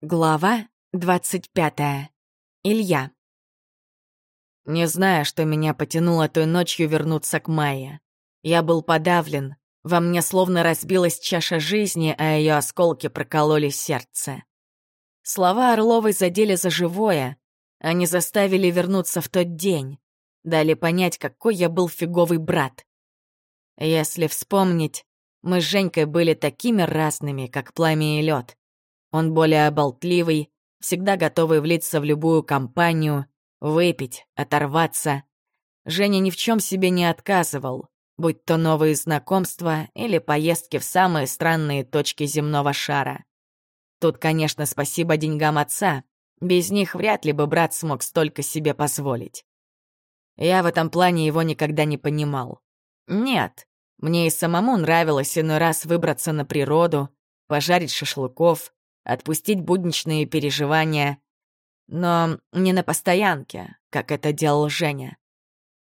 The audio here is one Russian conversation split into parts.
Глава двадцать пятая. Илья. Не зная, что меня потянуло той ночью вернуться к Майе. Я был подавлен. Во мне словно разбилась чаша жизни, а ее осколки прокололи сердце. Слова Орловой задели за живое. Они заставили вернуться в тот день. Дали понять, какой я был фиговый брат. Если вспомнить, мы с Женькой были такими разными, как пламя и лед. Он более болтливый, всегда готовый влиться в любую компанию, выпить, оторваться. Женя ни в чем себе не отказывал, будь то новые знакомства или поездки в самые странные точки земного шара. Тут, конечно, спасибо деньгам отца. Без них вряд ли бы брат смог столько себе позволить. Я в этом плане его никогда не понимал. Нет, мне и самому нравилось иной раз выбраться на природу, пожарить шашлыков, отпустить будничные переживания. Но не на постоянке, как это делал Женя.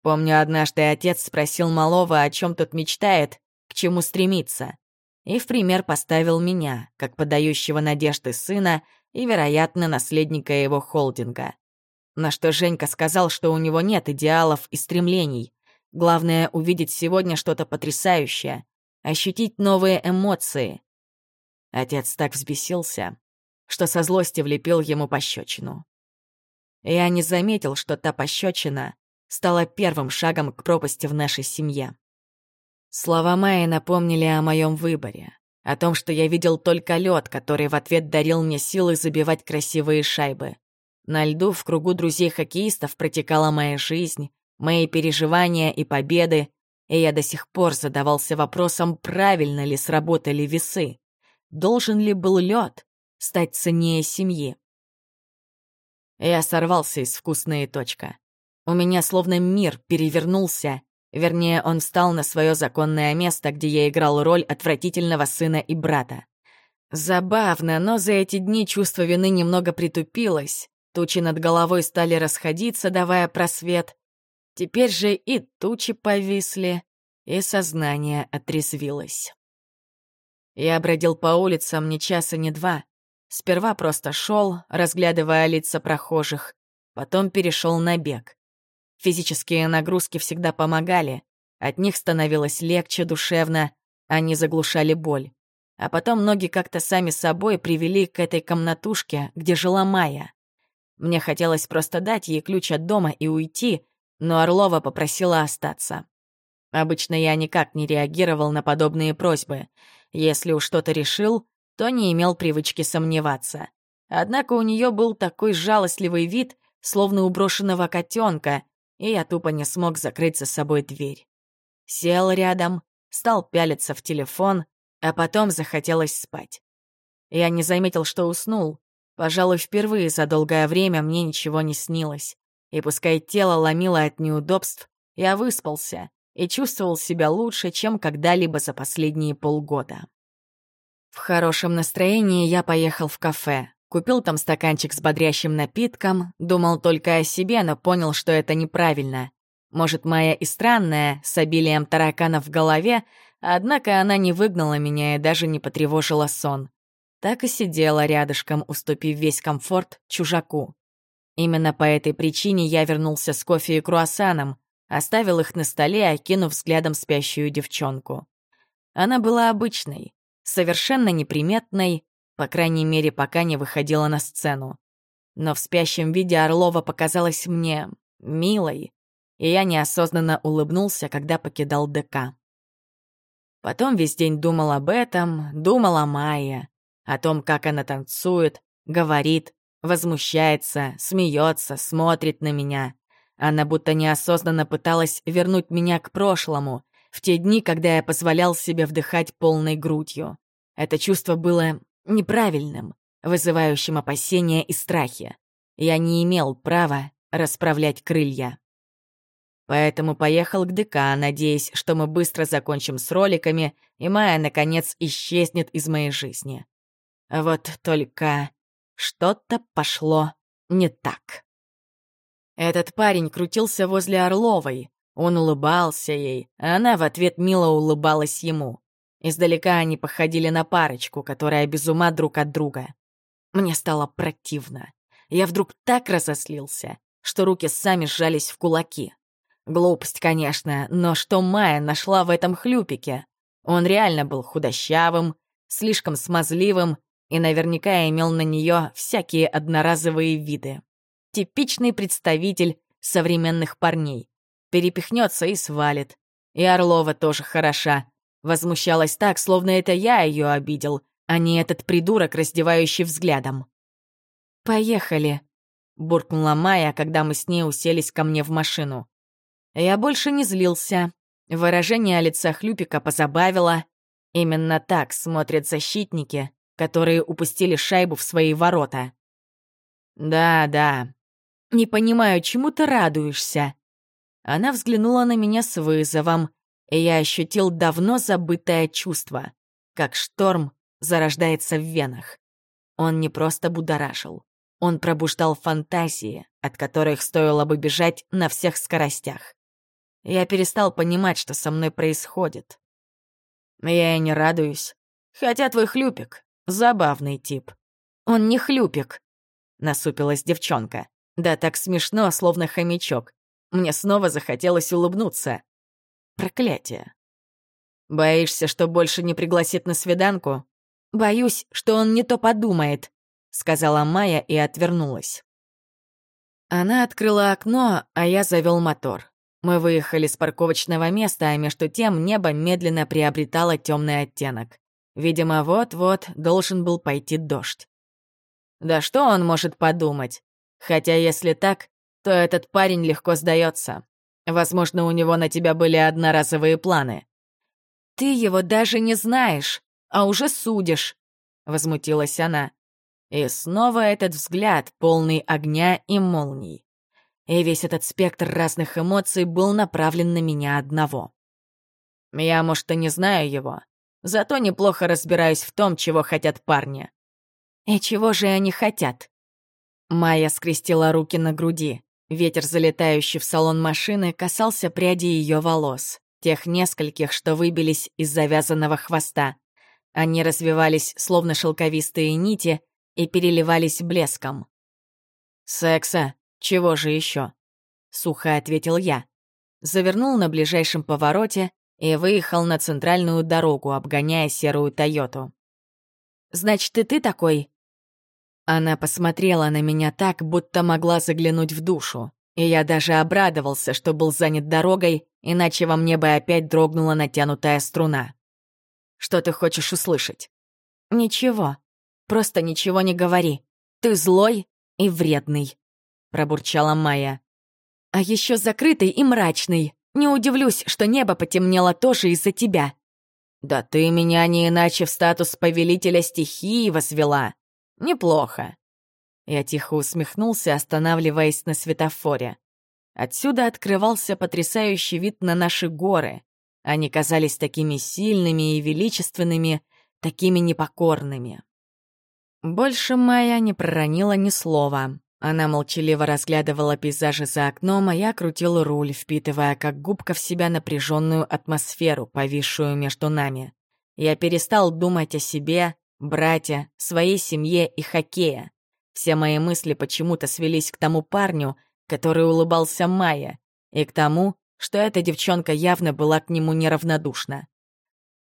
Помню, однажды отец спросил малого, о чем тот мечтает, к чему стремится. И в пример поставил меня, как подающего надежды сына и, вероятно, наследника его холдинга. На что Женька сказал, что у него нет идеалов и стремлений. Главное — увидеть сегодня что-то потрясающее, ощутить новые эмоции, Отец так взбесился, что со злости влепил ему пощечину. Я не заметил, что та пощечина стала первым шагом к пропасти в нашей семье. Слова Майи напомнили о моем выборе, о том, что я видел только лед, который в ответ дарил мне силы забивать красивые шайбы. На льду в кругу друзей-хоккеистов протекала моя жизнь, мои переживания и победы, и я до сих пор задавался вопросом, правильно ли сработали весы. Должен ли был лед стать ценнее семьи? Я сорвался из вкусной точка. У меня словно мир перевернулся, вернее, он встал на свое законное место, где я играл роль отвратительного сына и брата. Забавно, но за эти дни чувство вины немного притупилось, тучи над головой стали расходиться, давая просвет. Теперь же и тучи повисли, и сознание отрезвилось. Я бродил по улицам ни часа, ни два. Сперва просто шел, разглядывая лица прохожих, потом перешел на бег. Физические нагрузки всегда помогали, от них становилось легче, душевно, они заглушали боль. А потом ноги как-то сами собой привели к этой комнатушке, где жила Майя. Мне хотелось просто дать ей ключ от дома и уйти, но Орлова попросила остаться. Обычно я никак не реагировал на подобные просьбы. Если уж что-то решил, то не имел привычки сомневаться. Однако у нее был такой жалостливый вид, словно у брошенного котенка, и я тупо не смог закрыть за собой дверь. Сел рядом, стал пялиться в телефон, а потом захотелось спать. Я не заметил, что уснул. Пожалуй, впервые за долгое время мне ничего не снилось. И пускай тело ломило от неудобств, я выспался и чувствовал себя лучше, чем когда-либо за последние полгода. В хорошем настроении я поехал в кафе, купил там стаканчик с бодрящим напитком, думал только о себе, но понял, что это неправильно. Может, моя и странная, с обилием тараканов в голове, однако она не выгнала меня и даже не потревожила сон. Так и сидела рядышком, уступив весь комфорт чужаку. Именно по этой причине я вернулся с кофе и круассаном, Оставил их на столе, окинув взглядом спящую девчонку. Она была обычной, совершенно неприметной, по крайней мере, пока не выходила на сцену. Но в спящем виде Орлова показалась мне милой, и я неосознанно улыбнулся, когда покидал ДК. Потом весь день думал об этом, думал о Майе, о том, как она танцует, говорит, возмущается, смеется, смотрит на меня. Она будто неосознанно пыталась вернуть меня к прошлому, в те дни, когда я позволял себе вдыхать полной грудью. Это чувство было неправильным, вызывающим опасения и страхи. Я не имел права расправлять крылья. Поэтому поехал к ДК, надеясь, что мы быстро закончим с роликами, и Майя, наконец, исчезнет из моей жизни. Вот только что-то пошло не так. Этот парень крутился возле Орловой. Он улыбался ей, а она в ответ мило улыбалась ему. Издалека они походили на парочку, которая без ума друг от друга. Мне стало противно. Я вдруг так разослился, что руки сами сжались в кулаки. Глупость, конечно, но что Майя нашла в этом хлюпике? Он реально был худощавым, слишком смазливым и наверняка имел на нее всякие одноразовые виды. Типичный представитель современных парней. Перепихнется и свалит. И Орлова тоже хороша. Возмущалась так, словно это я ее обидел, а не этот придурок, раздевающий взглядом. «Поехали», — буркнула Майя, когда мы с ней уселись ко мне в машину. Я больше не злился. Выражение лица Хлюпика позабавило. Именно так смотрят защитники, которые упустили шайбу в свои ворота. «Да, да. Не понимаю, чему ты радуешься?» Она взглянула на меня с вызовом, и я ощутил давно забытое чувство, как шторм зарождается в венах. Он не просто будоражил. Он пробуждал фантазии, от которых стоило бы бежать на всех скоростях. Я перестал понимать, что со мной происходит. Я и не радуюсь. Хотя твой хлюпик — забавный тип. Он не хлюпик, — насупилась девчонка. Да так смешно, словно хомячок. Мне снова захотелось улыбнуться. Проклятие. Боишься, что больше не пригласит на свиданку? Боюсь, что он не то подумает, сказала Майя и отвернулась. Она открыла окно, а я завел мотор. Мы выехали с парковочного места, а между тем небо медленно приобретало темный оттенок. Видимо, вот-вот должен был пойти дождь. Да что он может подумать? Хотя если так, то этот парень легко сдается. Возможно, у него на тебя были одноразовые планы. «Ты его даже не знаешь, а уже судишь», — возмутилась она. И снова этот взгляд, полный огня и молний. И весь этот спектр разных эмоций был направлен на меня одного. Я, может, и не знаю его, зато неплохо разбираюсь в том, чего хотят парни. И чего же они хотят? Майя скрестила руки на груди. Ветер, залетающий в салон машины, касался пряди ее волос, тех нескольких, что выбились из завязанного хвоста. Они развивались, словно шелковистые нити, и переливались блеском. «Секса? Чего же еще? сухо ответил я. Завернул на ближайшем повороте и выехал на центральную дорогу, обгоняя серую «Тойоту». «Значит, и ты такой?» Она посмотрела на меня так, будто могла заглянуть в душу. И я даже обрадовался, что был занят дорогой, иначе во мне бы опять дрогнула натянутая струна. «Что ты хочешь услышать?» «Ничего. Просто ничего не говори. Ты злой и вредный», — пробурчала Майя. «А еще закрытый и мрачный. Не удивлюсь, что небо потемнело тоже из-за тебя». «Да ты меня не иначе в статус повелителя стихии возвела», Неплохо. Я тихо усмехнулся, останавливаясь на светофоре. Отсюда открывался потрясающий вид на наши горы. Они казались такими сильными и величественными, такими непокорными. Больше Майя не проронила ни слова. Она молчаливо разглядывала пейзажи за окном, а я крутил руль, впитывая как губка в себя напряженную атмосферу, повисшую между нами. Я перестал думать о себе, братья, своей семье и хоккея. Все мои мысли почему-то свелись к тому парню, который улыбался Майе, и к тому, что эта девчонка явно была к нему неравнодушна.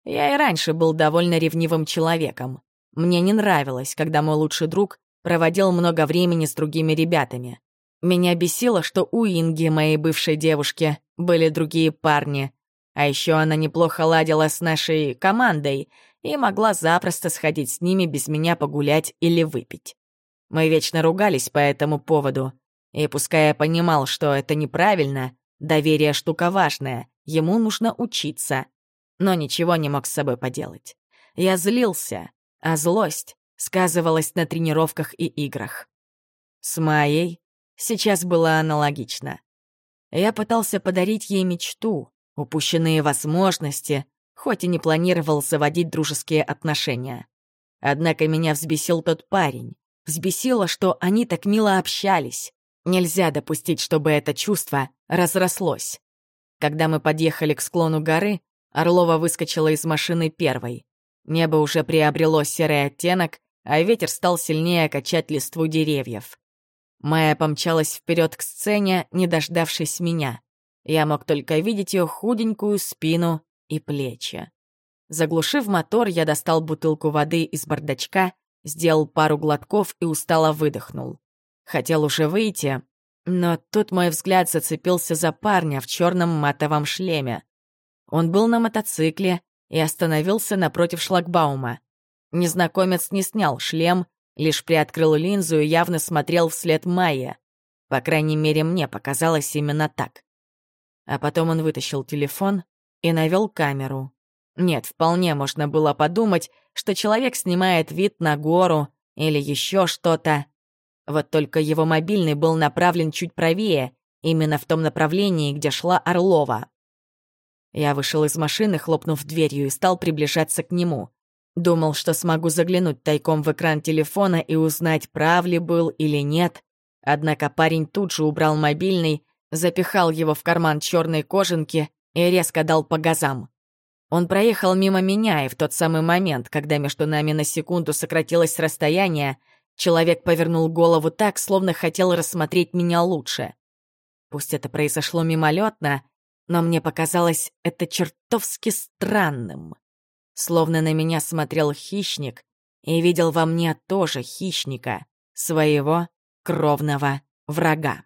Я и раньше был довольно ревнивым человеком. Мне не нравилось, когда мой лучший друг проводил много времени с другими ребятами. Меня бесило, что у Инги, моей бывшей девушки, были другие парни. А еще она неплохо ладила с нашей командой и могла запросто сходить с ними без меня погулять или выпить. Мы вечно ругались по этому поводу, и пускай я понимал, что это неправильно, доверие штука важная, ему нужно учиться, но ничего не мог с собой поделать. Я злился, а злость сказывалась на тренировках и играх. С Майей сейчас было аналогично. Я пытался подарить ей мечту, упущенные возможности, хоть и не планировал заводить дружеские отношения. Однако меня взбесил тот парень. Взбесило, что они так мило общались. Нельзя допустить, чтобы это чувство разрослось. Когда мы подъехали к склону горы, Орлова выскочила из машины первой. Небо уже приобрело серый оттенок, а ветер стал сильнее качать листву деревьев. Майя помчалась вперед к сцене, не дождавшись меня. Я мог только видеть ее худенькую спину и плечи. Заглушив мотор, я достал бутылку воды из бардачка, сделал пару глотков и устало выдохнул. Хотел уже выйти, но тут мой взгляд зацепился за парня в черном матовом шлеме. Он был на мотоцикле и остановился напротив шлагбаума. Незнакомец не снял шлем, лишь приоткрыл линзу и явно смотрел вслед Майе. По крайней мере, мне показалось именно так. А потом он вытащил телефон и навел камеру. Нет, вполне можно было подумать, что человек снимает вид на гору или еще что-то. Вот только его мобильный был направлен чуть правее, именно в том направлении, где шла Орлова. Я вышел из машины, хлопнув дверью, и стал приближаться к нему. Думал, что смогу заглянуть тайком в экран телефона и узнать, прав ли был или нет. Однако парень тут же убрал мобильный, запихал его в карман черной кожанки и резко дал по газам. Он проехал мимо меня, и в тот самый момент, когда между нами на секунду сократилось расстояние, Человек повернул голову так, словно хотел рассмотреть меня лучше. Пусть это произошло мимолетно, но мне показалось это чертовски странным. Словно на меня смотрел хищник и видел во мне тоже хищника, своего кровного врага.